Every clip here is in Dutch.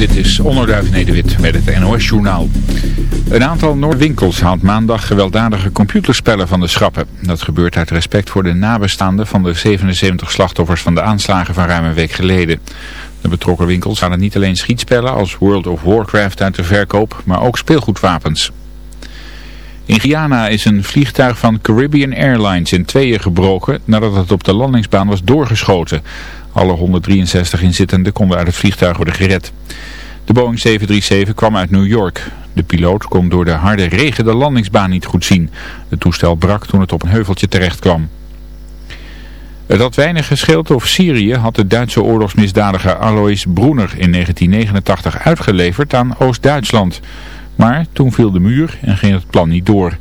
Dit is Onderduif Nederwit met het NOS-journaal. Een aantal Noordwinkels haalt maandag gewelddadige computerspellen van de schappen. Dat gebeurt uit respect voor de nabestaanden van de 77 slachtoffers van de aanslagen van ruim een week geleden. De betrokken winkels halen niet alleen schietspellen als World of Warcraft uit de verkoop, maar ook speelgoedwapens. In Guyana is een vliegtuig van Caribbean Airlines in tweeën gebroken nadat het op de landingsbaan was doorgeschoten. Alle 163 inzittenden konden uit het vliegtuig worden gered. De Boeing 737 kwam uit New York. De piloot kon door de harde regen de landingsbaan niet goed zien. Het toestel brak toen het op een heuveltje terecht kwam. Het had weinig gescheeld of Syrië had de Duitse oorlogsmisdadiger Alois Brunner in 1989 uitgeleverd aan Oost-Duitsland. Maar toen viel de muur en ging het plan niet door.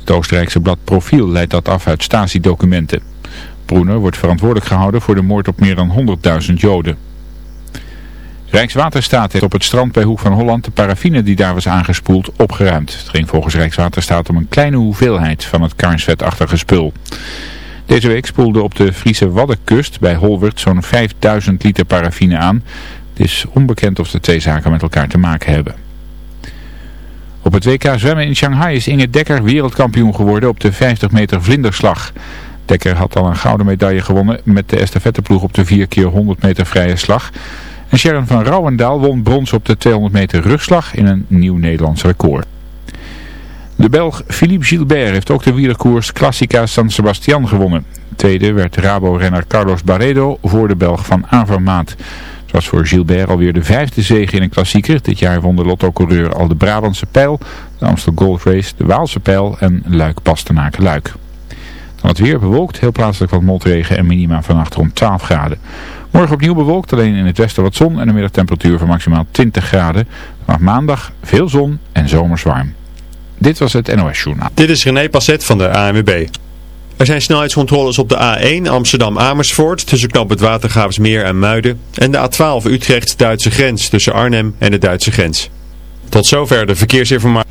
Het Oostenrijkse blad Profiel leidt dat af uit stasiedocumenten. Brunner wordt verantwoordelijk gehouden voor de moord op meer dan 100.000 Joden. Rijkswaterstaat heeft op het strand bij Hoek van Holland de paraffine die daar was aangespoeld opgeruimd. Het ging volgens Rijkswaterstaat om een kleine hoeveelheid van het karnsvetachtige spul. Deze week spoelde op de Friese Waddenkust bij Holwert zo'n 5000 liter paraffine aan. Het is onbekend of de twee zaken met elkaar te maken hebben. Op het WK zwemmen in Shanghai is Inge Dekker wereldkampioen geworden op de 50 meter vlinderslag. Dekker had al een gouden medaille gewonnen met de estafetteploeg op de 4 keer 100 meter vrije slag. En Sharon van Rouwendaal won brons op de 200 meter rugslag in een nieuw Nederlands record. De Belg Philippe Gilbert heeft ook de wielerkoers Classica San Sebastian gewonnen. Tweede werd Rabo-renner Carlos Barredo voor de Belg van Avermaat. Het was voor Gilbert alweer de vijfde zege in een klassieker. Dit jaar won de lotto-coureur al de Brabantse Pijl, de Amstel Gold Race, de Waalse Pijl en Luik-Bastenaken-Luik. Dan het weer bewolkt, heel plaatselijk wat motregen en minima vannacht rond 12 graden. Morgen opnieuw bewolkt, alleen in het westen wat zon en een middagtemperatuur van maximaal 20 graden. Vanaf maandag veel zon en zomers warm. Dit was het NOS Journaal. Dit is René Passet van de ANWB. Er zijn snelheidscontroles op de A1 Amsterdam-Amersfoort tussen knap het Watergraafsmeer en Muiden. En de A12 Utrecht-Duitse grens tussen Arnhem en de Duitse grens. Tot zover de verkeersinformatie.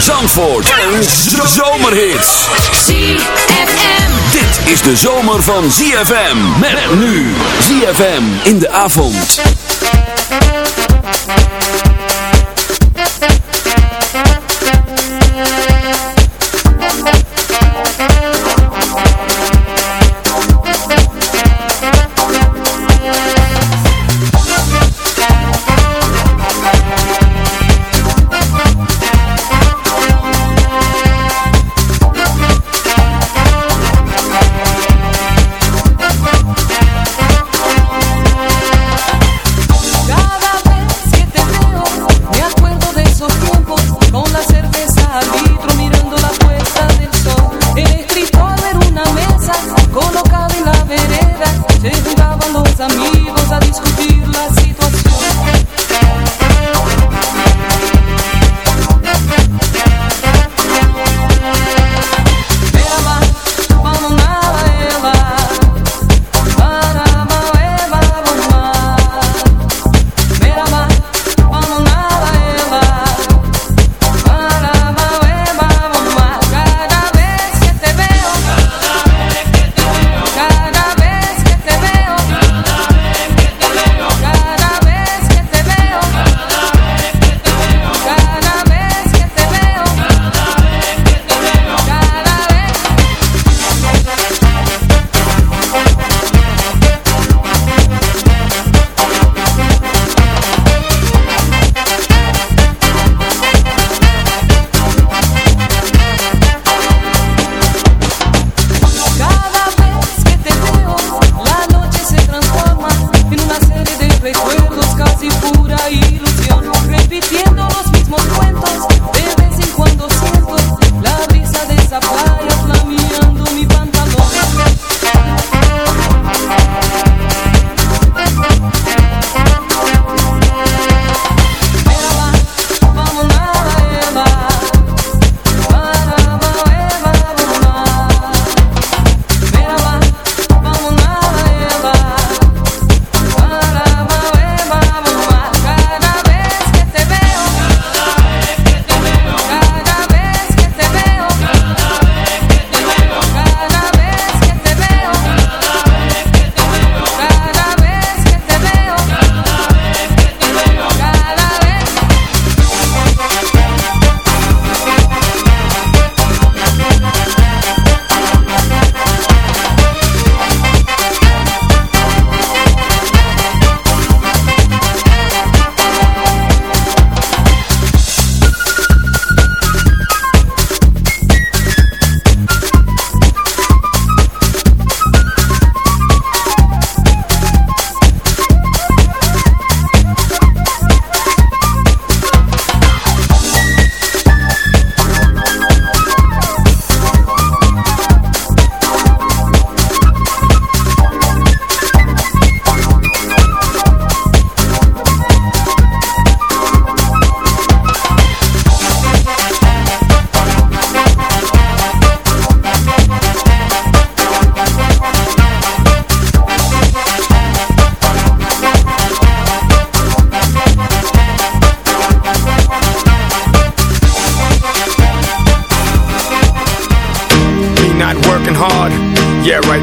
Zandvoort. Een zomerhit. ZFM. Dit is de zomer van ZFM. Met nu. ZFM in de avond.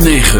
9.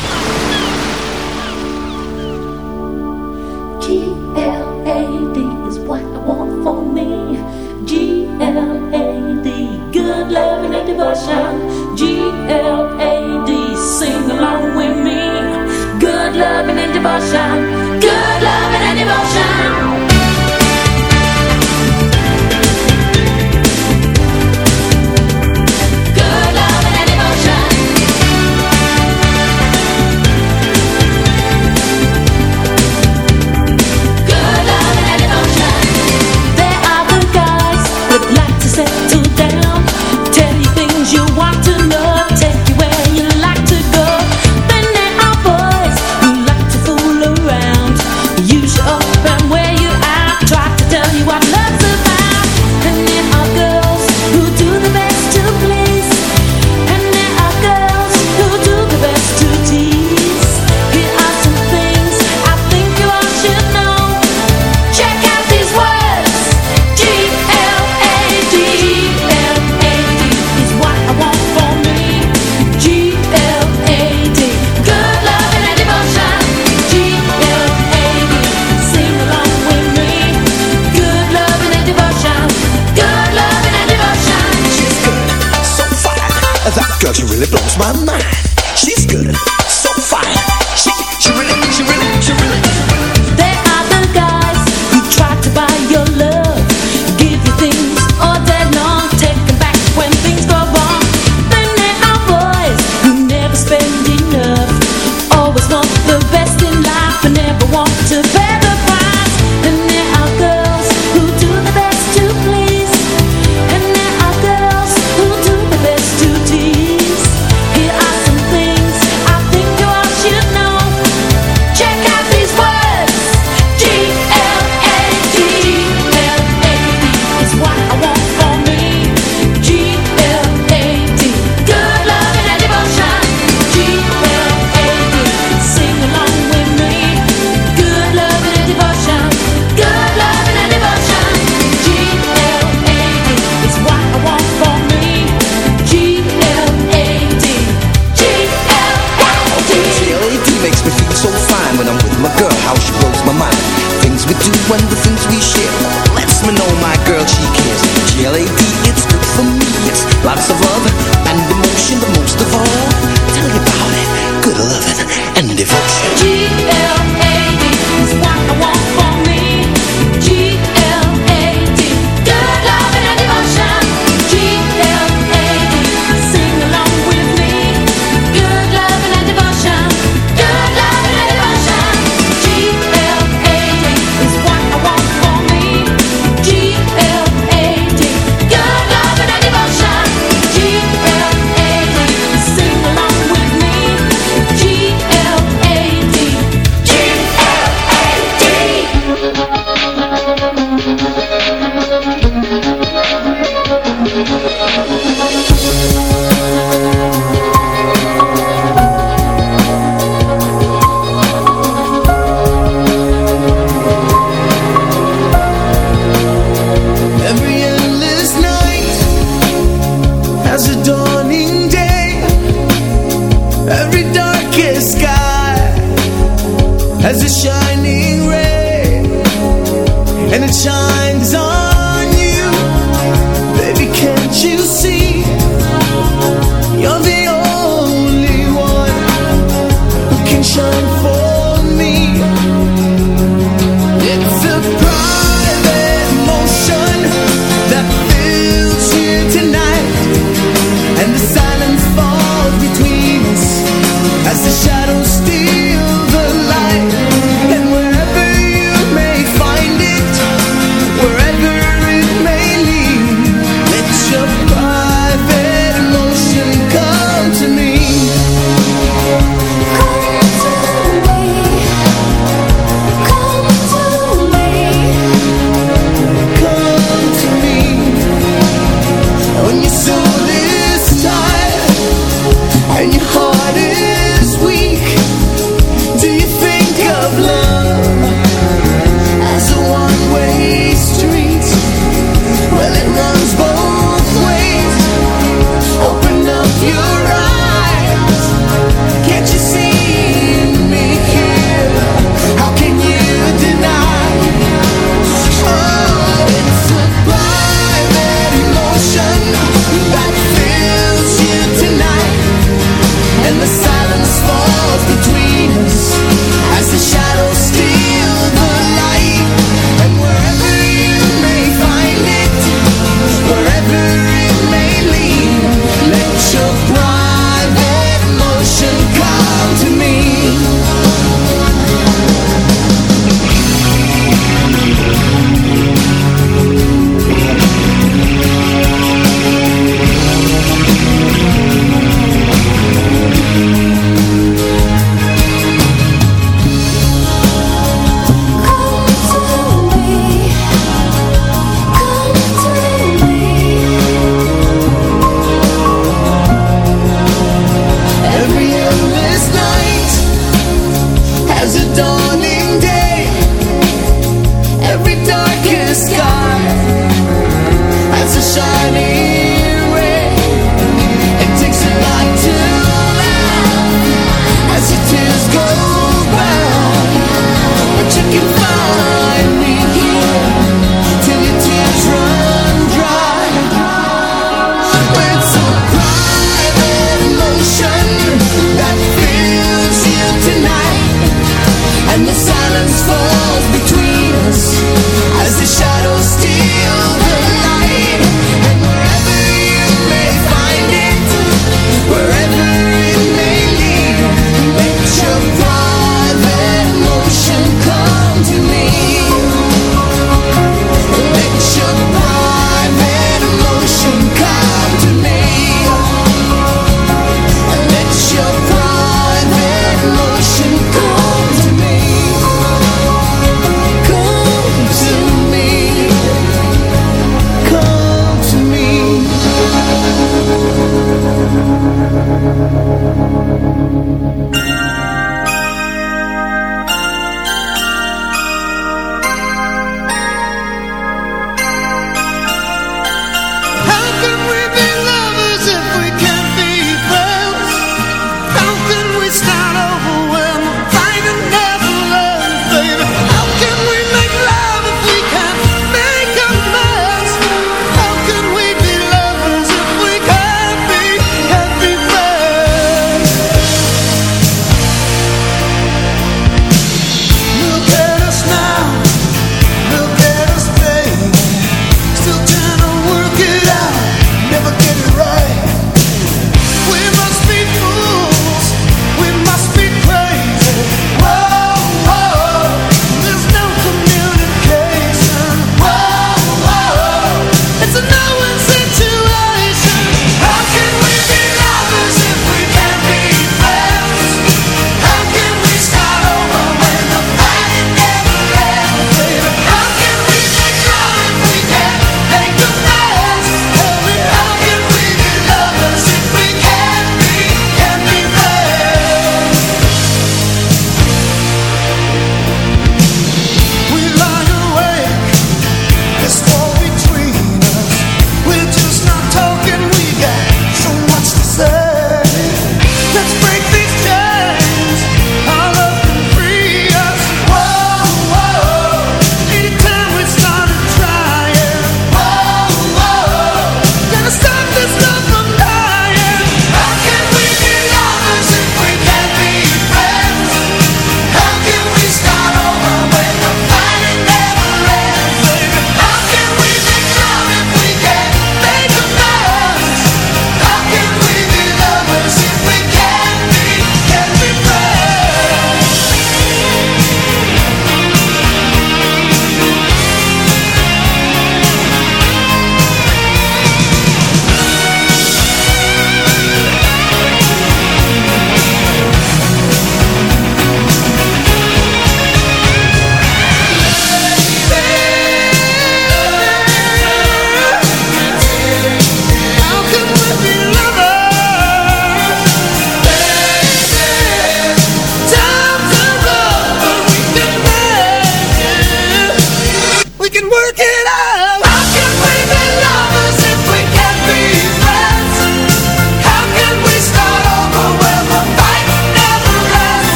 As the shadow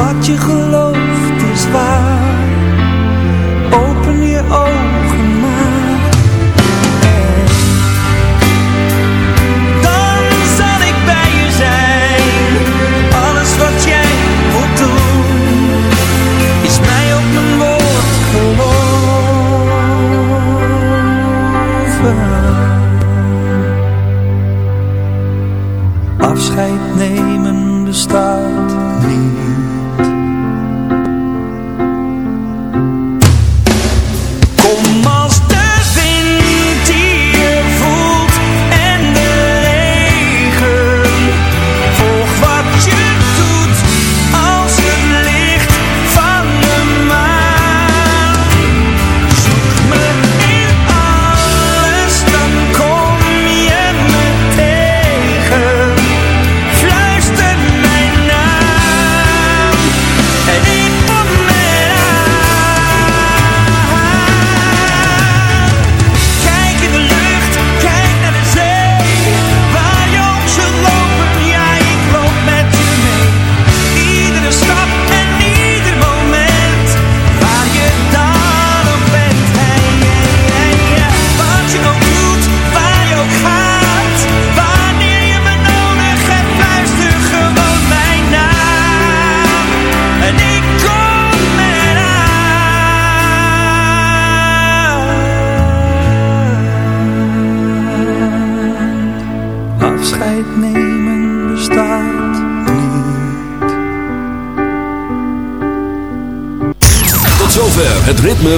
wat je gelooft.